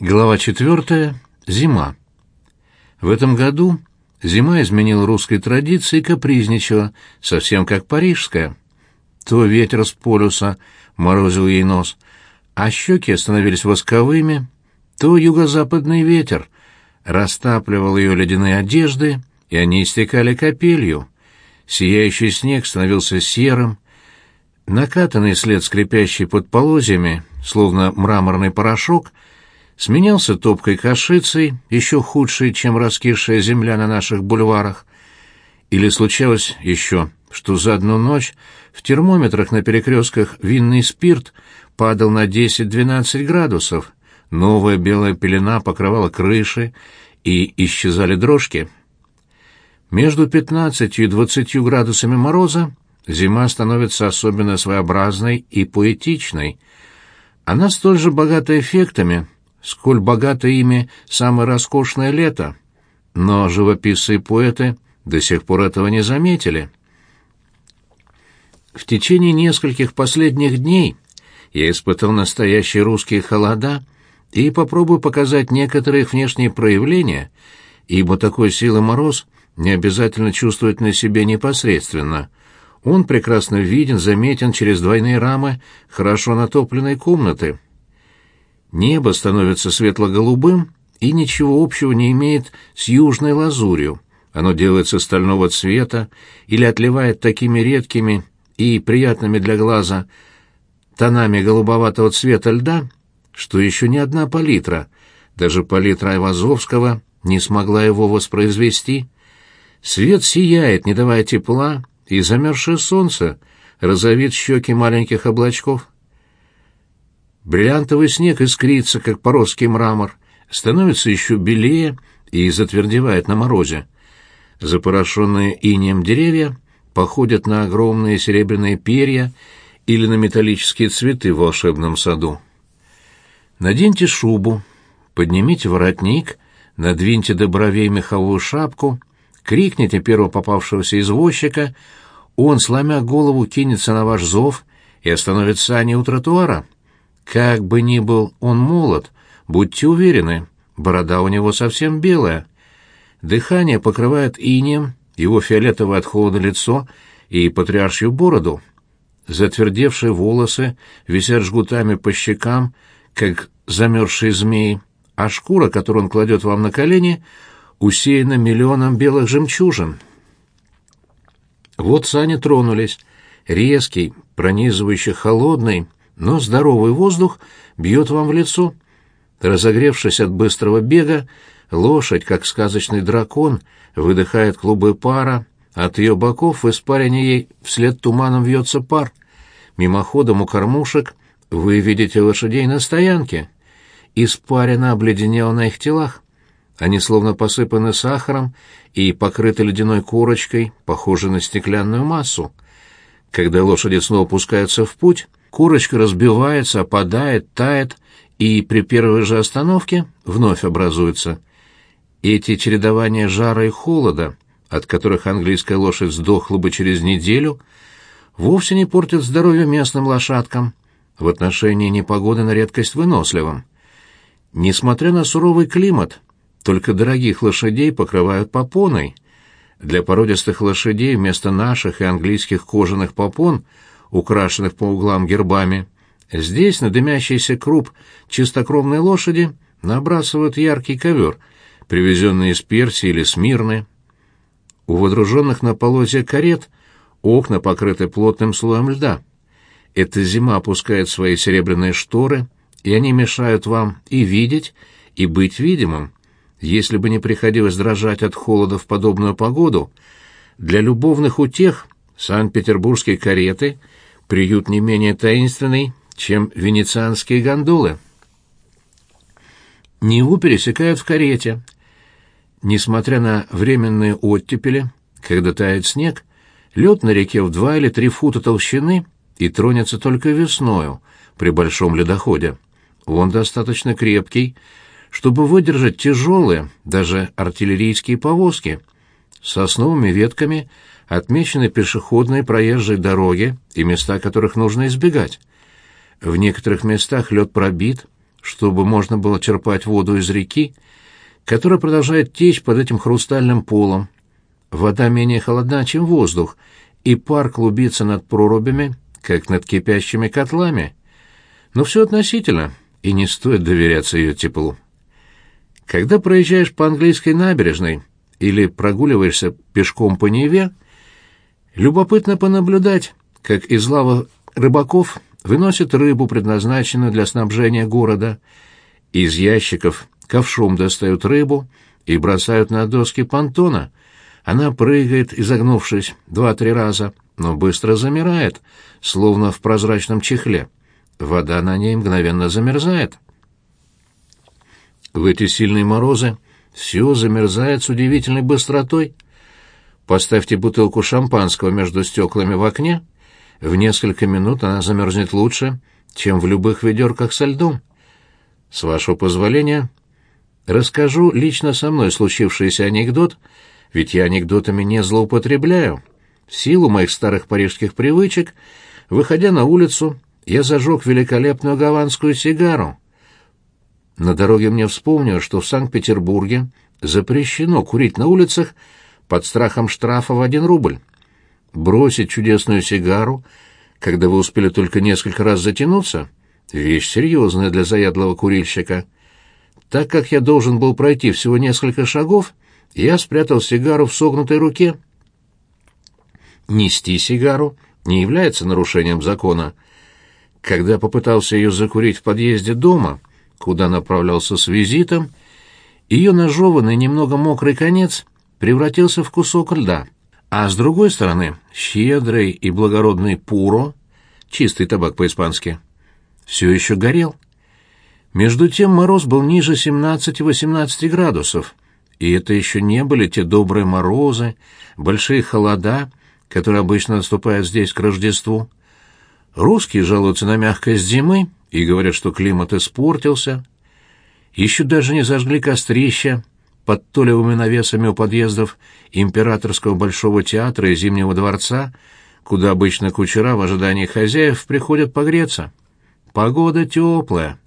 Глава четвертая. Зима. В этом году зима изменила русской традиции и капризничала, совсем как парижская. То ветер с полюса морозил ей нос, а щеки становились восковыми, то юго-западный ветер растапливал ее ледяные одежды, и они истекали капелью. Сияющий снег становился серым, накатанный след, скрипящий под полозьями, словно мраморный порошок — сменялся топкой кашицей, еще худшей, чем раскисшая земля на наших бульварах. Или случалось еще, что за одну ночь в термометрах на перекрестках винный спирт падал на 10-12 градусов, новая белая пелена покрывала крыши, и исчезали дрожки. Между 15 и 20 градусами мороза зима становится особенно своеобразной и поэтичной. Она столь же богата эффектами, сколь богато ими самое роскошное лето, но живописцы и поэты до сих пор этого не заметили. В течение нескольких последних дней я испытал настоящие русские холода и попробую показать некоторые их внешние проявления, ибо такой силы мороз не обязательно чувствовать на себе непосредственно. Он прекрасно виден, заметен через двойные рамы хорошо натопленной комнаты. Небо становится светло-голубым и ничего общего не имеет с южной лазурью. Оно делается стального цвета или отливает такими редкими и приятными для глаза тонами голубоватого цвета льда, что еще ни одна палитра, даже палитра Айвазовского, не смогла его воспроизвести. Свет сияет, не давая тепла, и замерзшее солнце розовит щеки маленьких облачков. Бриллиантовый снег искрится, как поросский мрамор, становится еще белее и затвердевает на морозе. Запорошенные инеем деревья походят на огромные серебряные перья или на металлические цветы в волшебном саду. Наденьте шубу, поднимите воротник, надвиньте до бровей меховую шапку, крикните первого попавшегося извозчика, он, сломя голову, кинется на ваш зов и остановит сани у тротуара. Как бы ни был он молод, будьте уверены, борода у него совсем белая. Дыхание покрывает инеем его фиолетовое от холода лицо и патриаршью бороду. Затвердевшие волосы висят жгутами по щекам, как замерзшие змеи, а шкура, которую он кладет вам на колени, усеяна миллионом белых жемчужин. Вот сани тронулись. Резкий, пронизывающий холодный, но здоровый воздух бьет вам в лицо. Разогревшись от быстрого бега, лошадь, как сказочный дракон, выдыхает клубы пара, от ее боков в испарине ей вслед туманом вьется пар. Мимоходом у кормушек вы видите лошадей на стоянке. Испарина обледенела на их телах. Они словно посыпаны сахаром и покрыты ледяной корочкой, похожей на стеклянную массу. Когда лошади снова пускаются в путь, Курочка разбивается, опадает, тает и при первой же остановке вновь образуется. Эти чередования жара и холода, от которых английская лошадь сдохла бы через неделю, вовсе не портят здоровье местным лошадкам, в отношении непогоды на редкость выносливым. Несмотря на суровый климат, только дорогих лошадей покрывают попоной. Для породистых лошадей вместо наших и английских кожаных попон – украшенных по углам гербами. Здесь на дымящийся круп чистокровной лошади набрасывают яркий ковер, привезенный из Персии или Смирны. У водруженных на полозья карет окна покрыты плотным слоем льда. Эта зима опускает свои серебряные шторы, и они мешают вам и видеть, и быть видимым. Если бы не приходилось дрожать от холода в подобную погоду, для любовных утех Санкт-Петербургские кареты — приют не менее таинственный, чем венецианские гондолы. Неву пересекают в карете. Несмотря на временные оттепели, когда тает снег, лед на реке в два или три фута толщины и тронется только весною при большом ледоходе. Он достаточно крепкий, чтобы выдержать тяжелые, даже артиллерийские повозки, с сосновыми ветками – отмечены пешеходные проезжие дороги и места, которых нужно избегать. В некоторых местах лед пробит, чтобы можно было черпать воду из реки, которая продолжает течь под этим хрустальным полом. Вода менее холодна, чем воздух, и пар клубится над прорубями, как над кипящими котлами. Но все относительно, и не стоит доверяться ее теплу. Когда проезжаешь по английской набережной или прогуливаешься пешком по Неве, любопытно понаблюдать, как из лавы рыбаков выносят рыбу, предназначенную для снабжения города. Из ящиков ковшом достают рыбу и бросают на доски понтона. Она прыгает, изогнувшись, два-три раза, но быстро замирает, словно в прозрачном чехле. Вода на ней мгновенно замерзает. В эти сильные морозы все замерзает с удивительной быстротой. Поставьте бутылку шампанского между стеклами в окне, в несколько минут она замерзнет лучше, чем в любых ведерках со льдом. С вашего позволения, расскажу лично со мной случившийся анекдот, ведь я анекдотами не злоупотребляю. В силу моих старых парижских привычек, выходя на улицу, я зажег великолепную гаванскую сигару. На дороге мне вспомнилось, что в Санкт-Петербурге запрещено курить на улицах под страхом штрафа в один рубль. Бросить чудесную сигару, когда вы успели только несколько раз затянуться, вещь серьезная для заядлого курильщика. Так как я должен был пройти всего несколько шагов, я спрятал сигару в согнутой руке. Нести сигару не является нарушением закона. Когда попытался ее закурить в подъезде дома, куда направлялся с визитом, ее нажеванный немного мокрый конец превратился в кусок льда а с другой стороны щедрый и благородный пуро, чистый табак по-испански, все еще горел. Между тем мороз был ниже 17-18 градусов, и это еще не были те добрые морозы, большие холода, которые обычно наступают здесь к Рождеству. Русские жалуются на мягкость зимы и говорят, что климат испортился. Еще даже не зажгли кострища, под толевыми навесами у подъездов императорского большого театра и Зимнего дворца, куда обычно кучера в ожидании хозяев приходят погреться. Погода теплая.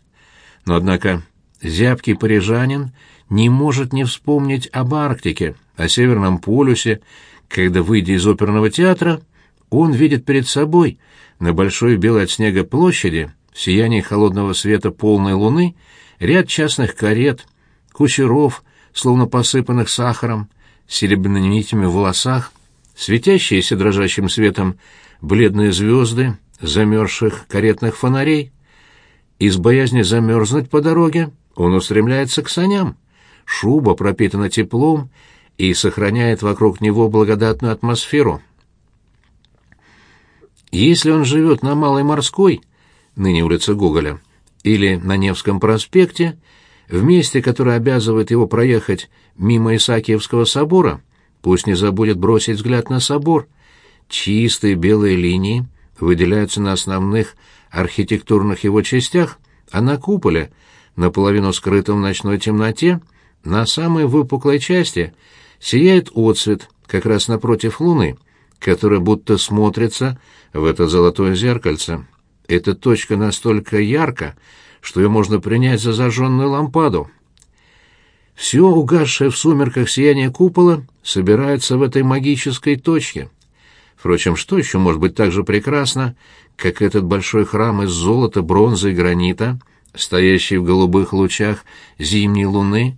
Но, однако, зябкий парижанин не может не вспомнить об Арктике, о Северном полюсе, когда, выйдя из оперного театра, он видит перед собой на большой белой от снега площади в сиянии холодного света полной луны ряд частных карет, кучеров, словно посыпанных сахаром, серебряными нитями в волосах, светящиеся дрожащим светом бледные звезды замерзших каретных фонарей. Из боязни замерзнуть по дороге он устремляется к саням. Шуба пропитана теплом и сохраняет вокруг него благодатную атмосферу. Если он живет на Малой Морской, ныне улица Гоголя, или на Невском проспекте, в месте, которое обязывает его проехать мимо Исаакиевского собора, пусть не забудет бросить взгляд на собор. Чистые белые линии выделяются на основных архитектурных его частях, а на куполе, наполовину скрытом в ночной темноте, на самой выпуклой части сияет отцвет, как раз напротив луны, которая будто смотрится в это золотое зеркальце. Эта точка настолько ярка, что ее можно принять за зажженную лампаду. Все угасшее в сумерках сияние купола собирается в этой магической точке. Впрочем, что еще может быть так же прекрасно, как этот большой храм из золота, бронзы и гранита, стоящий в голубых лучах зимней луны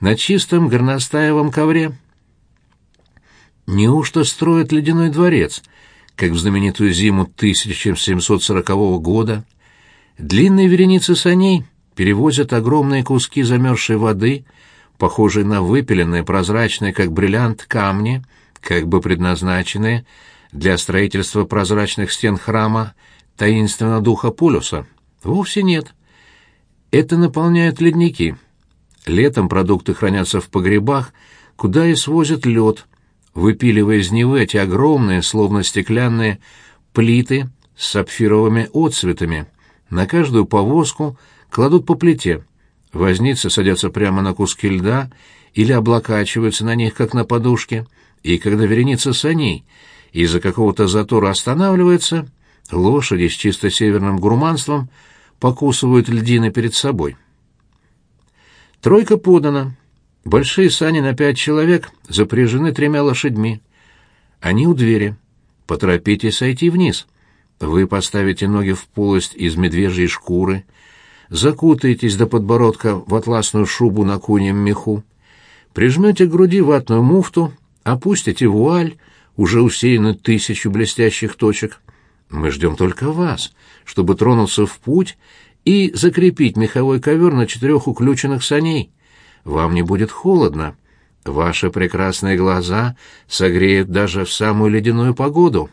на чистом горностаевом ковре? Неужто строят ледяной дворец, как в знаменитую зиму 1740 года, Длинные вереницы саней перевозят огромные куски замерзшей воды, похожие на выпиленные, прозрачные, как бриллиант, камни, как бы предназначенные для строительства прозрачных стен храма таинственного духа полюса. Вовсе нет. Это наполняют ледники. Летом продукты хранятся в погребах, куда и свозят лед, выпиливая из него эти огромные, словно стеклянные, плиты с сапфировыми отцветами. На каждую повозку кладут по плите. Возницы садятся прямо на куски льда или облокачиваются на них, как на подушке, и когда вереница саней из-за какого-то затора останавливается, лошади с чисто северным гурманством покусывают льдины перед собой. Тройка подана. Большие сани на пять человек запряжены тремя лошадьми. Они у двери. Поторопитесь сойти вниз. Вы поставите ноги в полость из медвежьей шкуры, закутаетесь до подбородка в атласную шубу на куньем меху, прижмете к груди ватную муфту, опустите вуаль, уже усеянную тысячу блестящих точек. Мы ждем только вас, чтобы тронуться в путь и закрепить меховой ковер на четырех уключенных саней. Вам не будет холодно. Ваши прекрасные глаза согреют даже в самую ледяную погоду.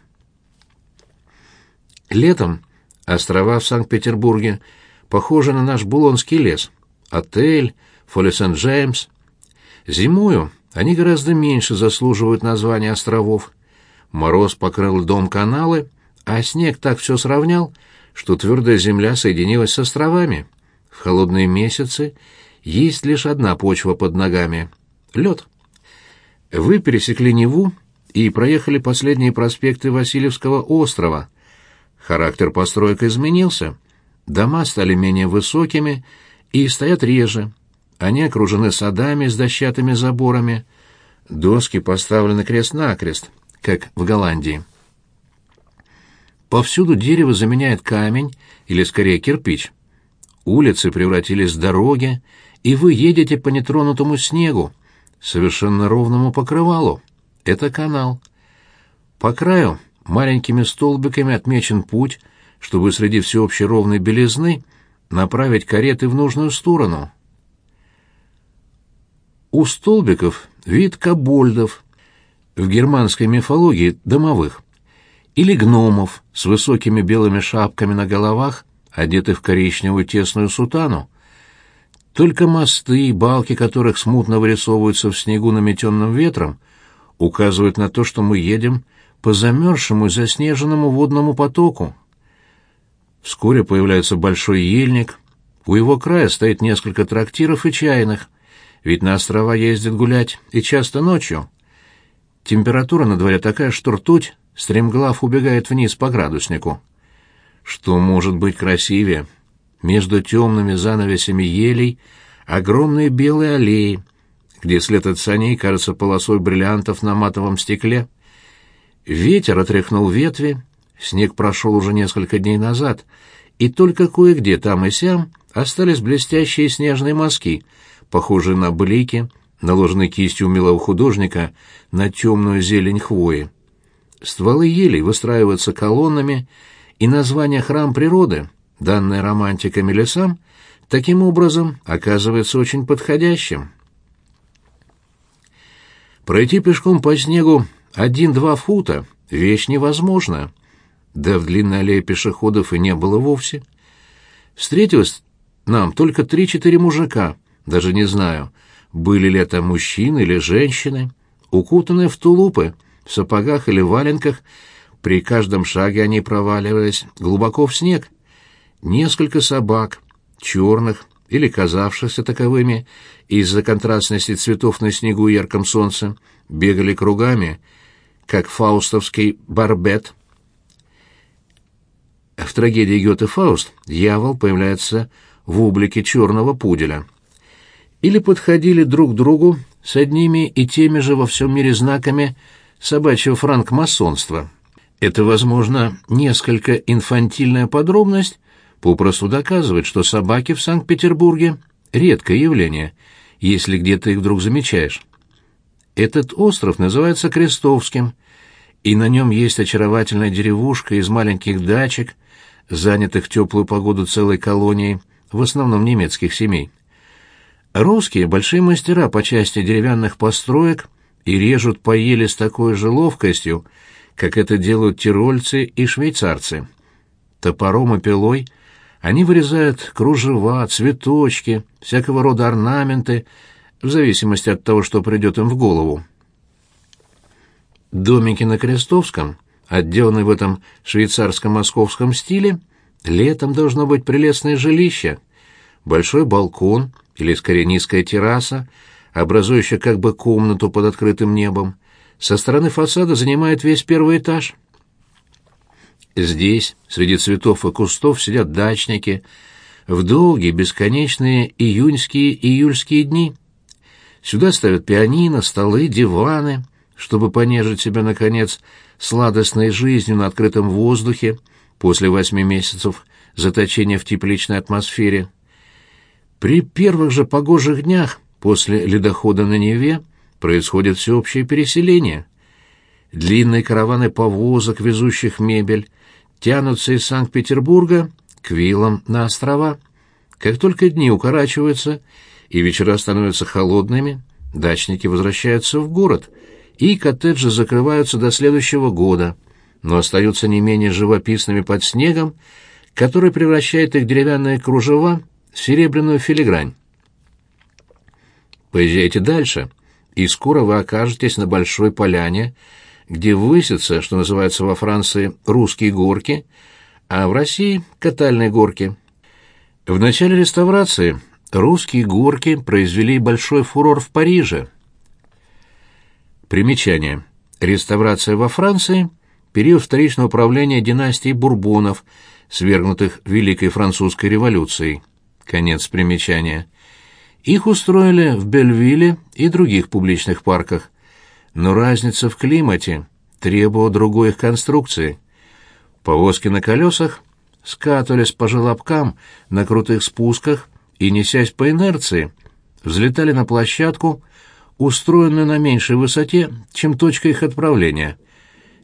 Летом острова в Санкт-Петербурге похожи на наш Булонский лес. Отель, Фолли Сент-Джеймс. Зимою они гораздо меньше заслуживают названия островов. Мороз покрыл льдом каналы, а снег так все сравнял, что твердая земля соединилась с островами. В холодные месяцы есть лишь одна почва под ногами — лед. Вы пересекли Неву и проехали последние проспекты Васильевского острова. Характер построек изменился. Дома стали менее высокими и стоят реже. Они окружены садами с дощатыми заборами. Доски поставлены крест-накрест, как в Голландии. Повсюду дерево заменяет камень, или скорее кирпич. Улицы превратились в дороги, и вы едете по нетронутому снегу, совершенно ровному покрывалу. Это канал. По краю маленькими столбиками отмечен путь, чтобы среди всеобщей ровной белизны направить кареты в нужную сторону. У столбиков вид кобольдов, в германской мифологии домовых или гномов с высокими белыми шапками на головах, одетых в коричневую тесную сутану. Только мосты балки которых смутно вырисовываются в снегу наметенным ветром, указывают на то, что мы едем по замерзшему и заснеженному водному потоку. Вскоре появляется большой ельник, у его края стоит несколько трактиров и чайных, ведь на острова ездят гулять и часто ночью. Температура на дворе такая, что ртуть Стремглав убегает вниз по градуснику. Что может быть красивее? Между темными занавесями елей огромные белые аллеи, где след от саней кажется полосой бриллиантов на матовом стекле. Ветер отряхнул ветви, снег прошел уже несколько дней назад, и только кое-где там и сям остались блестящие снежные мазки, похожие на блики, наложенные кистью милого художника на темную зелень хвои. Стволы елей выстраиваются колоннами, и название «Храм природы», данное романтиками лесам, таким образом оказывается очень подходящим. Пройти пешком по снегу один-два фута — вещь невозможная. Да в длинной аллее пешеходов и не было вовсе. Встретилось нам только три-четыре мужика, даже не знаю, были ли это мужчины или женщины, укутанные в тулупы, в сапогах или валенках, при каждом шаге они проваливались глубоко в снег. Несколько собак, черных или казавшихся таковыми, из-за контрастности цветов на снегу и ярком солнце, бегали кругами, как фаустовский барбет. В трагедии Гёте «Фауст» дьявол появляется в облике черного пуделя. Или подходили друг к другу с одними и теми же во всем мире знаками собачьего франкмасонства. Это, возможно, несколько инфантильная подробность, попросту доказывает, что собаки в Санкт-Петербурге — редкое явление, если где-то их вдруг замечаешь. Этот остров называется Крестовским, и на нем есть очаровательная деревушка из маленьких дачек, занятых теплую погоду целой колонией, в основном немецких семей. Русские — большие мастера по части деревянных построек и режут по еле с такой же ловкостью, как это делают тирольцы и швейцарцы. Топором и пилой они вырезают кружева, цветочки, всякого рода орнаменты, в зависимости от того, что придет им в голову. Домики на Крестовском, отделанные в этом швейцарско-московском стиле, летом должно быть прелестное жилище, большой балкон или, скорее, низкая терраса — образующая как бы комнату под открытым небом, со стороны фасада занимает весь первый этаж. Здесь, среди цветов и кустов, сидят дачники, в долгие, бесконечные июньские и июльские дни. Сюда ставят пианино, столы, диваны, чтобы понежить себя, наконец, сладостной жизнью на открытом воздухе после восьми месяцев заточения в тепличной атмосфере. При первых же погожих днях после ледохода на Неве происходит всеобщее переселение. Длинные караваны повозок, везущих мебель, тянутся из Санкт-Петербурга к виллам на острова. Как только дни укорачиваются и вечера становятся холодными, дачники возвращаются в город, и коттеджи закрываются до следующего года, но остаются не менее живописными под снегом, который превращает их деревянные кружева в серебряную филигрань. Поезжайте дальше, и скоро вы окажетесь на большой поляне, где высятся, что называется во Франции, русские горки, а в России — катальные горки. В начале реставрации русские горки произвели большой фурор в Париже. Примечание. Реставрация во Франции — период вторичного правления династии Бурбонов, свергнутых Великой Французской революцией. Конец примечания. Их устроили в Бельвилле и других публичных парках но разница в климате требовала другой их конструкции. Повозки на колесах скатывались по желобкам на крутых спусках и, несясь по инерции, взлетали на площадку, устроенную на меньшей высоте, чем точка их отправления.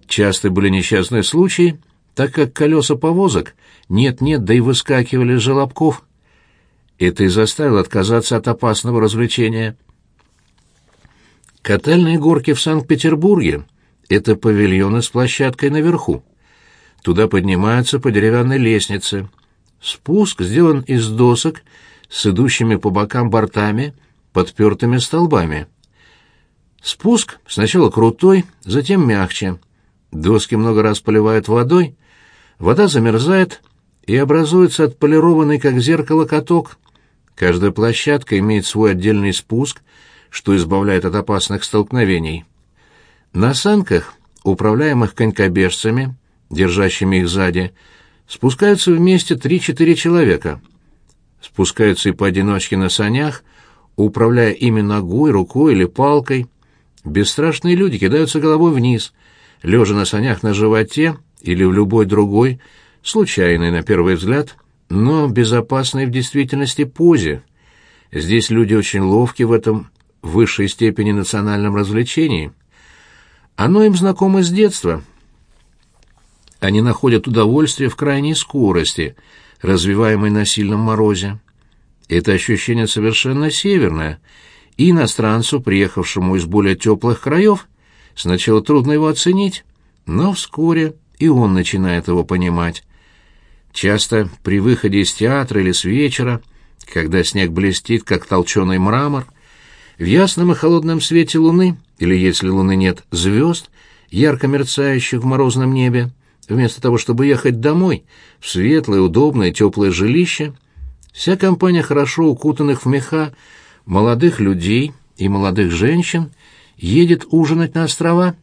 Часто были несчастные случаи, так как колеса повозок нет-нет, да и выскакивали из желобков. Это и заставило отказаться от опасного развлечения – Катальные горки в Санкт-Петербурге — это павильоны с площадкой наверху. Туда поднимаются по деревянной лестнице. Спуск сделан из досок с идущими по бокам бортами, подпертыми столбами. Спуск сначала крутой, затем мягче. Доски много раз поливают водой, вода замерзает и образуется отполированный, как зеркало, каток. Каждая площадка имеет свой отдельный спуск — что избавляет от опасных столкновений. На санках, управляемых конькобежцами, держащими их сзади, спускаются вместе три-четыре человека. Спускаются и поодиночке на санях, управляя ими ногой, рукой или палкой. Бесстрашные люди кидаются головой вниз, лежа на санях на животе или в любой другой, случайной на первый взгляд, но безопасной в действительности позе. Здесь люди очень ловки в этом в высшей степени национальном развлечении. Оно им знакомо с детства. Они находят удовольствие в крайней скорости, развиваемой на сильном морозе. Это ощущение совершенно северное, и иностранцу, приехавшему из более теплых краев, сначала трудно его оценить, но вскоре и он начинает его понимать. Часто при выходе из театра или с вечера, когда снег блестит, как толченый мрамор, в ясном и холодном свете луны, или если луны нет, звезд, ярко мерцающих в морозном небе, вместо того, чтобы ехать домой, в светлое, удобное, теплое жилище, вся компания хорошо укутанных в меха молодых людей и молодых женщин едет ужинать на острова.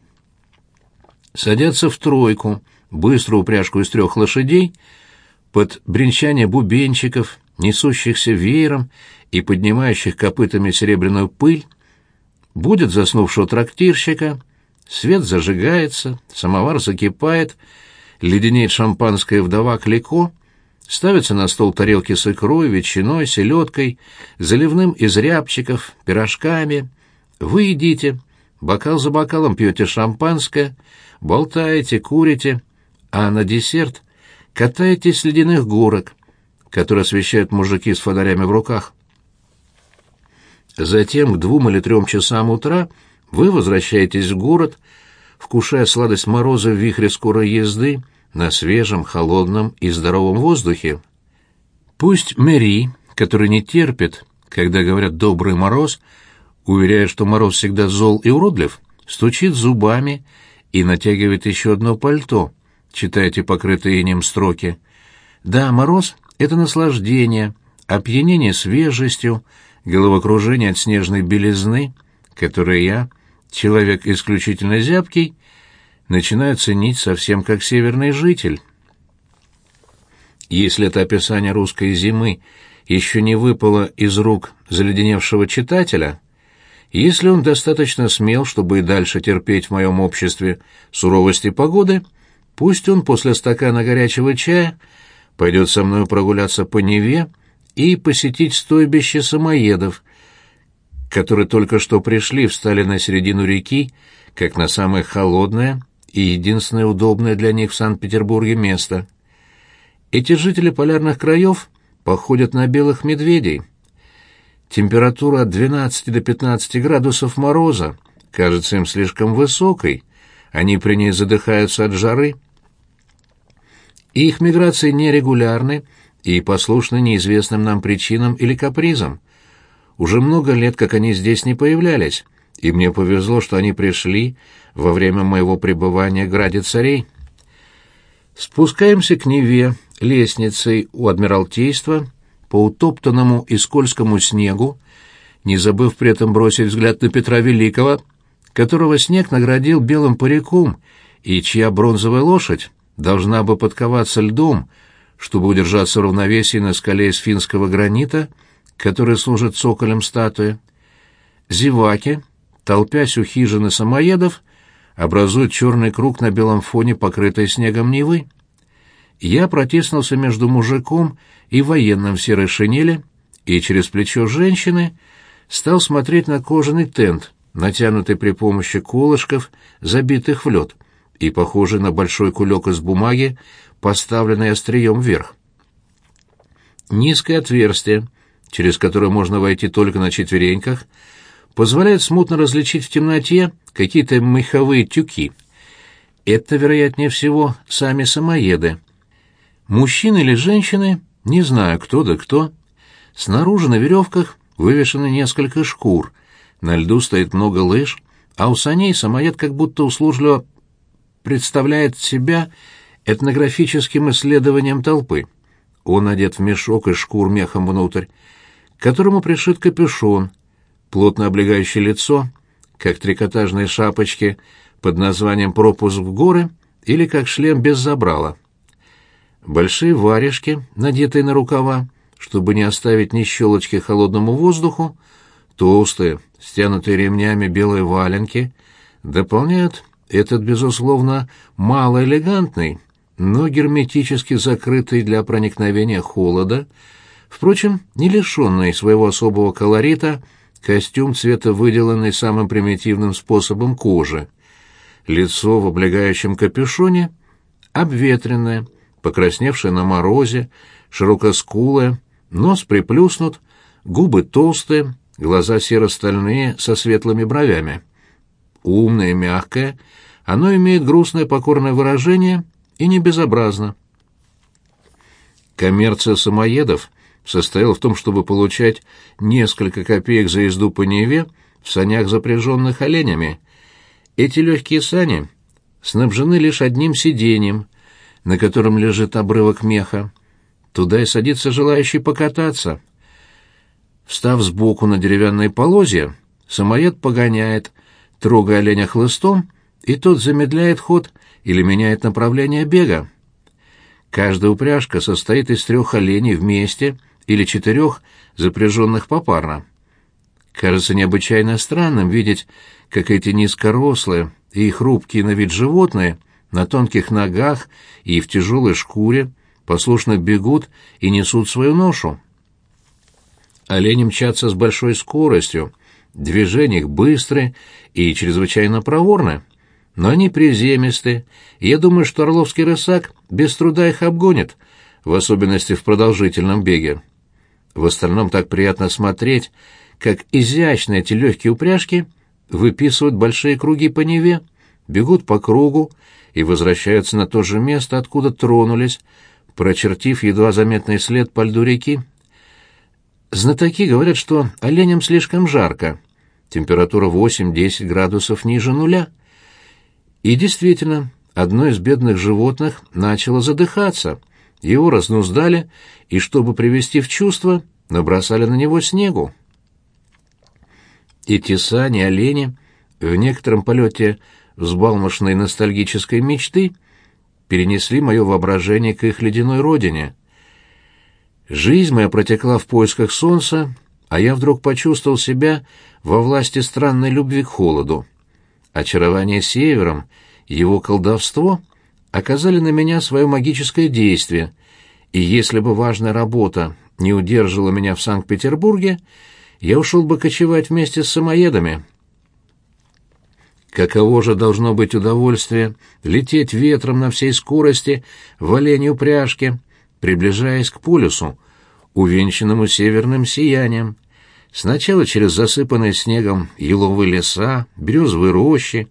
Садятся в тройку, быструю упряжку из трех лошадей, под бренчание бубенчиков, несущихся веером и поднимающих копытами серебряную пыль, будет заснувшего трактирщика, свет зажигается, самовар закипает, леденеет шампанское вдова Клико, ставятся на стол тарелки с икрой, ветчиной, селедкой, заливным из рябчиков, пирожками. Вы едите, бокал за бокалом пьете шампанское, болтаете, курите, а на десерт катаетесь с ледяных горок, которые освещают мужики с фонарями в руках. Затем к двум или трем часам утра вы возвращаетесь в город, вкушая сладость мороза в вихре скорой езды на свежем, холодном и здоровом воздухе. Пусть Мэри, который не терпит, когда говорят «добрый мороз», уверяя, что мороз всегда зол и уродлив, стучит зубами и натягивает еще одно пальто, читайте покрытые инем строки. Да, мороз — это наслаждение, опьянение свежестью, головокружение от снежной белизны, которое я, человек исключительно зябкий, начинаю ценить совсем как северный житель. Если это описание русской зимы еще не выпало из рук заледеневшего читателя, если он достаточно смел, чтобы и дальше терпеть в моем обществе суровости погоды, пусть он после стакана горячего чая пойдет со мной прогуляться по Неве и посетить стойбище самоедов, которые только что пришли, встали на середину реки, как на самое холодное и единственное удобное для них в Санкт-Петербурге место. Эти жители полярных краев походят на белых медведей. Температура от 12 до 15 градусов мороза кажется им слишком высокой, они при ней задыхаются от жары. Их миграции нерегулярны и послушны неизвестным нам причинам или капризам. Уже много лет, как они здесь не появлялись, и мне повезло, что они пришли во время моего пребывания в Граде Царей. Спускаемся к Неве, лестницей у Адмиралтейства по утоптанному и скользкому снегу, не забыв при этом бросить взгляд на Петра Великого, которого снег наградил белым париком и чья бронзовая лошадь должна бы подковаться льдом, чтобы удержаться в равновесии на скале из финского гранита, который служит цоколем статуи. Зеваки, толпясь у хижины самоедов, образуют черный круг на белом фоне, покрытой снегом Невы я протиснулся между мужиком и военным в серой шинели и через плечо женщины стал смотреть на кожаный тент, натянутый при помощи колышков, забитых в лед, и похожий на большой кулек из бумаги, поставленный острием вверх. Низкое отверстие, через которое можно войти только на четвереньках, позволяет смутно различить в темноте какие-то меховые тюки. Это, вероятнее всего, сами самоеды, Мужчины или женщины, не знаю, кто да кто. Снаружи на веревках вывешены несколько шкур, на льду стоит много лыж, а у саней самоед как будто услужливо представляет себя этнографическим исследованием толпы. Он одет в мешок из шкур мехом внутрь, к которому пришит капюшон, плотно облегающий лицо, как трикотажные шапочки под названием «пропуск в горы» или как шлем без забрала. Большие варежки, надетые на рукава, чтобы не оставить ни щелочки холодному воздуху, толстые, стянутые ремнями белые валенки, дополняют этот, безусловно, малоэлегантный, но герметически закрытый для проникновения холода, впрочем, не лишенный своего особого колорита, костюм цвета выделанный самым примитивным способом кожи. Лицо в облегающем капюшоне обветренное, покрасневшая на морозе, широкоскулая, нос приплюснут, губы толстые, глаза серо-стальные со светлыми бровями. Умное, мягкое, оно имеет грустное покорное выражение и не безобразно. Коммерция самоедов состояла в том, чтобы получать несколько копеек за езду по Неве в санях, запряженных оленями. Эти легкие сани снабжены лишь одним сиденьем, на котором лежит обрывок меха. Туда и садится желающий покататься. Встав сбоку на деревянные полозья, самоед погоняет, трогая оленя хлыстом, и тот замедляет ход или меняет направление бега. Каждая упряжка состоит из трех оленей вместе или четырех, запряженных попарно. Кажется необычайно странным видеть, как эти низкорослые и хрупкие на вид животные на тонких ногах и в тяжелой шкуре послушно бегут и несут свою ношу. Олени мчатся с большой скоростью, движения их быстрые и чрезвычайно проворны, но они приземисты, и я думаю, что орловский рысак без труда их обгонит, в особенности в продолжительном беге. В остальном так приятно смотреть, как изящно эти легкие упряжки выписывают большие круги по Неве, бегут по кругу и возвращаются на то же место, откуда тронулись, прочертив едва заметный след по льду реки. Знатоки говорят, что оленям слишком жарко, температура 8-10 градусов ниже нуля. И действительно, одно из бедных животных начало задыхаться. Его разнуздали, и чтобы привести в чувство, набросали на него снегу. Эти сани, олени, в некотором полете взбалмошной ностальгической мечты перенесли мое воображение к их ледяной родине. Жизнь моя протекла в поисках солнца, а я вдруг почувствовал себя во власти странной любви к холоду. Очарование севером, его колдовство оказали на меня свое магическое действие, и если бы важная работа не удерживала меня в Санкт-Петербурге, я ушел бы кочевать вместе с самоедами. Каково же должно быть удовольствие лететь ветром на всей скорости в оленью упряжке, приближаясь к полюсу, увенчанному северным сиянием. Сначала через засыпанные снегом еловые леса, березовые рощи,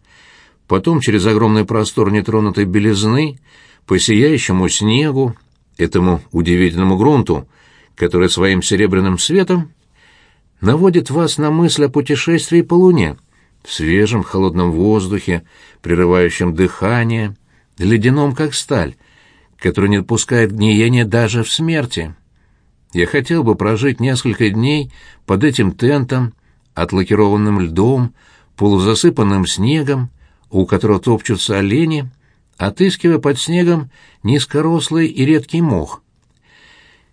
потом через огромный простор нетронутой белизны, по сияющему снегу, этому удивительному грунту, который своим серебряным светом наводит вас на мысль о путешествии по Луне, в свежем холодном воздухе, прерывающем дыхание, ледяном как сталь, который не допускает гниения даже в смерти. Я хотел бы прожить несколько дней под этим тентом, отлакированным льдом, полузасыпанным снегом, у которого топчутся олени, отыскивая под снегом низкорослый и редкий мох.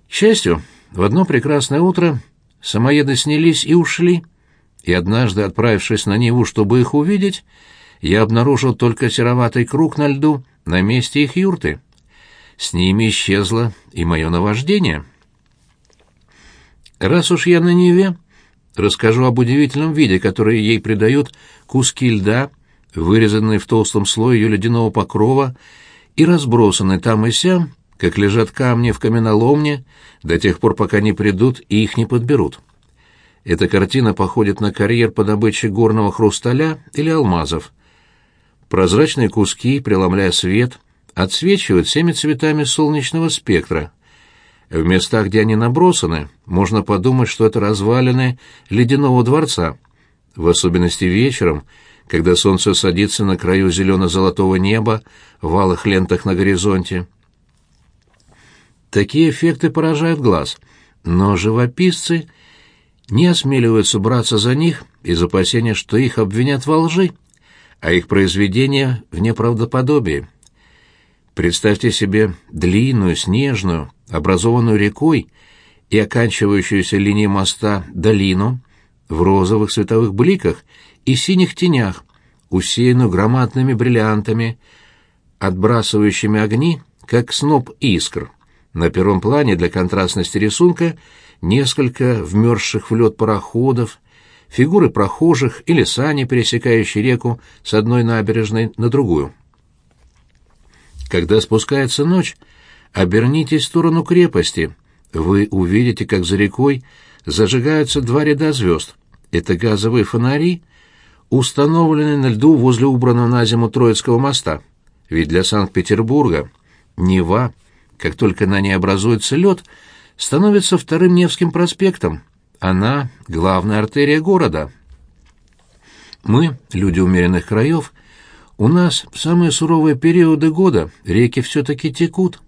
К счастью, в одно прекрасное утро самоеды снялись и ушли, и однажды, отправившись на Неву, чтобы их увидеть, я обнаружил только сероватый круг на льду на месте их юрты. С ними исчезло и мое наваждение. Раз уж я на Неве, расскажу об удивительном виде, который ей придают куски льда, вырезанные в толстом слое ее ледяного покрова и разбросанные там и сям, как лежат камни в каменоломне, до тех пор, пока не придут и их не подберут. Эта картина походит на карьер по добыче горного хрусталя или алмазов. Прозрачные куски, преломляя свет, отсвечивают всеми цветами солнечного спектра. В местах, где они набросаны, можно подумать, что это развалины ледяного дворца, в особенности вечером, когда солнце садится на краю зелено-золотого неба в алых лентах на горизонте. Такие эффекты поражают глаз, но живописцы не осмеливаются браться за них из опасения, что их обвинят во лжи, а их произведения в неправдоподобии. Представьте себе длинную, снежную, образованную рекой и оканчивающуюся линией моста долину в розовых световых бликах и синих тенях, усеянную громадными бриллиантами, отбрасывающими огни, как сноп искр. На первом плане для контрастности рисунка несколько вмерзших в лед пароходов, фигуры прохожих или сани, пересекающие реку с одной набережной на другую. Когда спускается ночь, обернитесь в сторону крепости. Вы увидите, как за рекой зажигаются два ряда звезд. Это газовые фонари, установленные на льду возле убранного на зиму Троицкого моста. Ведь для Санкт-Петербурга Нева, как только на ней образуется лед, становится вторым Невским проспектом. Она — главная артерия города. Мы, люди умеренных краев, у нас в самые суровые периоды года реки все-таки текут.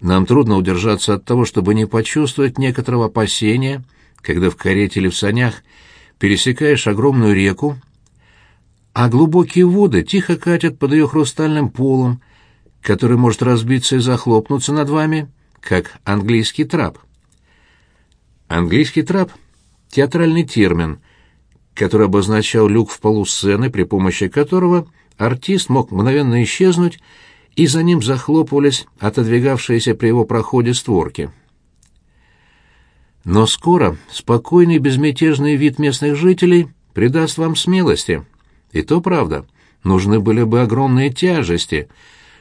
Нам трудно удержаться от того, чтобы не почувствовать некоторого опасения, когда в карете или в санях пересекаешь огромную реку, а глубокие воды тихо катят под ее хрустальным полом, который может разбиться и захлопнуться над вами, как английский трап. Английский трап — театральный термин, который обозначал люк в полу сцены, при помощи которого артист мог мгновенно исчезнуть, и за ним захлопывались отодвигавшиеся при его проходе створки. Но скоро спокойный безмятежный вид местных жителей придаст вам смелости. И то правда, нужны были бы огромные тяжести,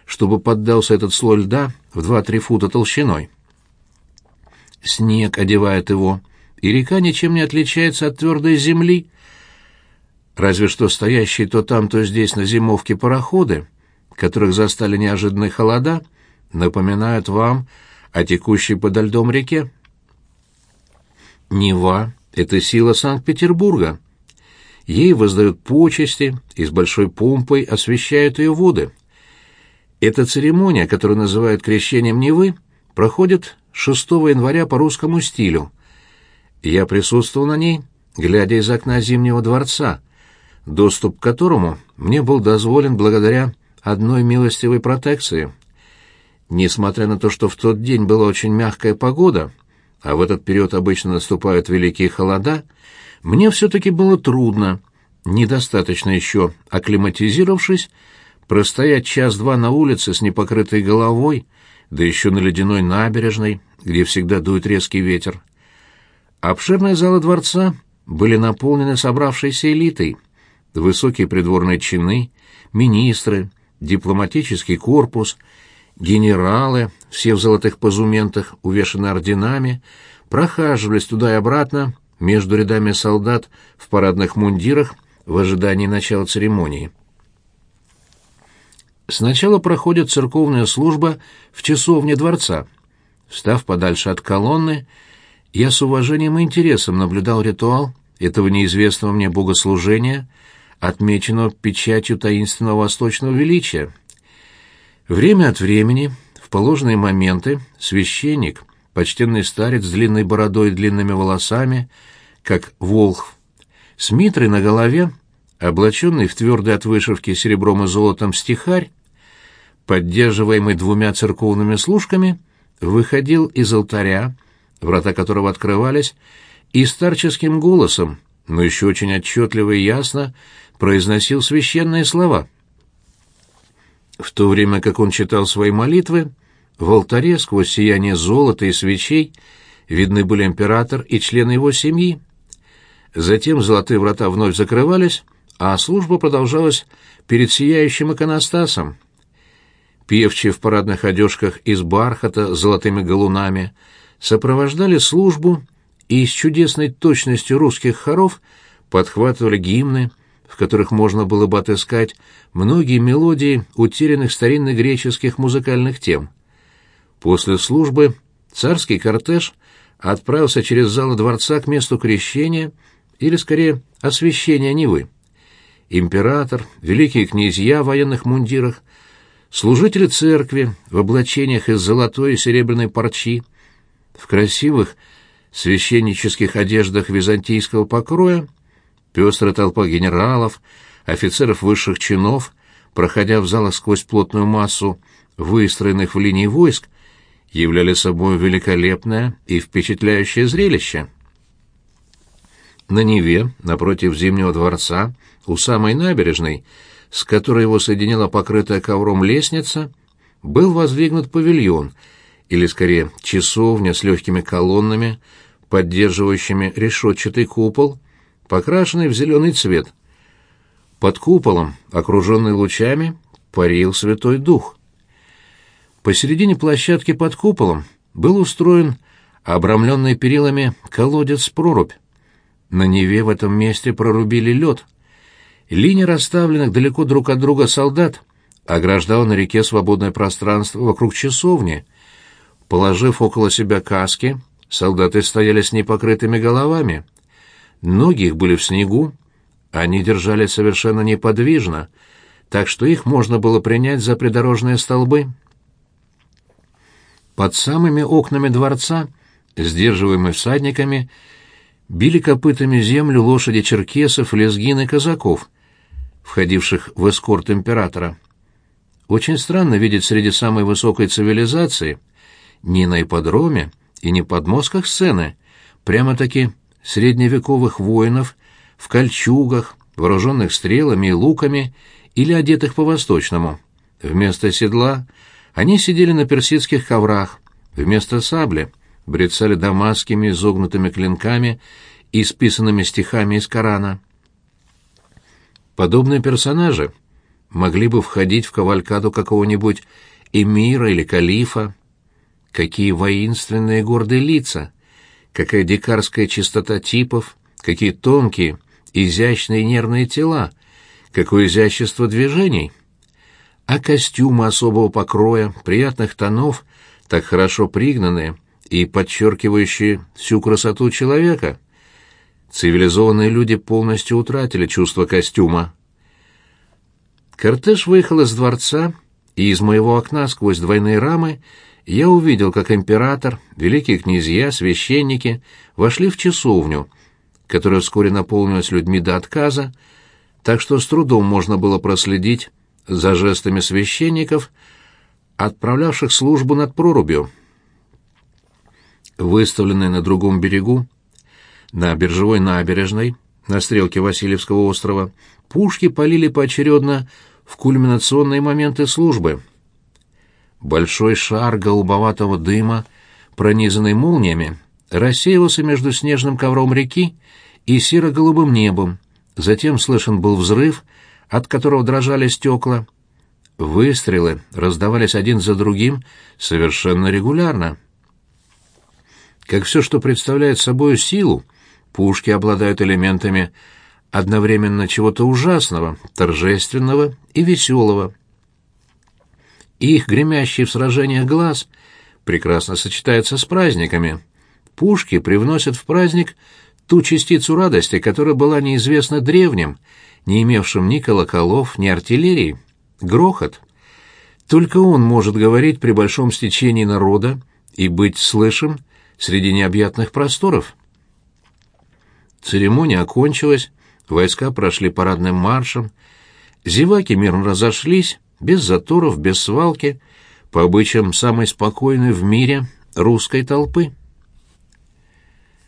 чтобы поддался этот слой льда в два-три фута толщиной. Снег одевает его, и река ничем не отличается от твердой земли, Разве что стоящие то там, то здесь на зимовке пароходы, которых застали неожиданные холода, напоминают вам о текущей подо льдом реке. Нева — это сила Санкт-Петербурга. Ей воздают почести и с большой помпой освещают ее воды. Эта церемония, которую называют крещением Невы, проходит 6 января по русскому стилю. Я присутствовал на ней, глядя из окна Зимнего дворца, доступ к которому мне был дозволен благодаря одной милостивой протекции. Несмотря на то, что в тот день была очень мягкая погода, а в этот период обычно наступают великие холода, мне все-таки было трудно, недостаточно еще акклиматизировавшись, простоять час-два на улице с непокрытой головой, да еще на ледяной набережной, где всегда дует резкий ветер. Обширные залы дворца были наполнены собравшейся элитой. Высокие придворные чины, министры, дипломатический корпус, генералы, все в золотых позументах, увешаны орденами, прохаживались туда и обратно между рядами солдат в парадных мундирах в ожидании начала церемонии. Сначала проходит церковная служба в часовне дворца. Встав подальше от колонны, я с уважением и интересом наблюдал ритуал этого неизвестного мне богослужения, отмеченного печатью таинственного восточного величия. Время от времени, в положенные моменты, священник, почтенный старец с длинной бородой и длинными волосами, как волхв, с митрой на голове, облаченный в твердый от вышивки серебром и золотом стихарь, поддерживаемый двумя церковными служками, выходил из алтаря, врата которого открывались, и старческим голосом, но еще очень отчетливо и ясно, произносил священные слова. В то время как он читал свои молитвы, в алтаре сквозь сияние золота и свечей видны были император и члены его семьи. Затем золотые врата вновь закрывались, а служба продолжалась перед сияющим иконостасом. Певчие в парадных одежках из бархата с золотыми галунами сопровождали службу и с чудесной точностью русских хоров подхватывали гимны, в которых можно было бы отыскать многие мелодии утерянных старинных греческих музыкальных тем. После службы царский кортеж отправился через залы дворца к месту крещения, или, скорее, освящения Невы. Император, великие князья в военных мундирах, служители церкви в облачениях из золотой и серебряной парчи, в красивых священнических одеждах византийского покроя, пестрая толпа генералов, офицеров высших чинов, проходя в залах сквозь плотную массу выстроенных в линии войск, являли собой великолепное и впечатляющее зрелище. На Неве, напротив Зимнего дворца, у самой набережной, с которой его соединила покрытая ковром лестница, был воздвигнут павильон, или, скорее, часовня с легкими колоннами, поддерживающими решетчатый купол, покрашенный в зеленый цвет. Под куполом, окруженный лучами, парил Святой Дух. Посередине площадки под куполом был устроен обрамленный перилами колодец-прорубь. На Неве в этом месте прорубили лед. Линии расставленных далеко друг от друга солдат ограждала на реке свободное пространство вокруг часовни. Положив около себя каски, солдаты стояли с непокрытыми головами. Ноги их были в снегу, они держались совершенно неподвижно, так что их можно было принять за придорожные столбы. Под самыми окнами дворца, сдерживаемые всадниками, били копытами землю лошади черкесов, лезгин и казаков, входивших в эскорт императора. Очень странно видеть среди самой высокой цивилизации, не на ипподроме и не под мозгах сцены, прямо-таки средневековых воинов в кольчугах, вооруженных стрелами и луками или одетых по-восточному. Вместо седла они сидели на персидских коврах, вместо сабли — брецали дамасскими изогнутыми клинками и списанными стихами из Корана. Подобные персонажи могли бы входить в кавалькаду какого-нибудь эмира или калифа. Какие воинственные гордые лица, какая дикарская чистота типов, какие тонкие, изящные нервные тела, какое изящество движений. А костюмы особого покроя, приятных тонов, так хорошо пригнанные — и подчеркивающие всю красоту человека. Цивилизованные люди полностью утратили чувство костюма. Кортеж выехал из дворца, и из моего окна сквозь двойные рамы я увидел, как император, великие князья, священники вошли в часовню, которая вскоре наполнилась людьми до отказа, так что с трудом можно было проследить за жестами священников, отправлявших службу над прорубью. выставленные на другом берегу, на биржевой набережной, на стрелке Васильевского острова, пушки полили поочередно в кульминационные моменты службы. Большой шар голубоватого дыма, пронизанный молниями, рассеивался между снежным ковром реки и серо-голубым небом. Затем слышен был взрыв, от которого дрожали стекла. Выстрелы раздавались один за другим совершенно регулярно. Как все, что представляет собой силу, пушки обладают элементами одновременно чего-то ужасного, торжественного и веселого. Их гремящий в сражениях глаз прекрасно сочетается с праздниками. Пушки привносят в праздник ту частицу радости, которая была неизвестна древним, не имевшим ни колоколов, ни артиллерии. Грохот. Только он может говорить при большом стечении народа и быть слышим среди необъятных просторов. Церемония окончилась, войска прошли парадным маршем, зеваки мирно разошлись, без заторов, без свалки, по обычаям самой спокойной в мире русской толпы.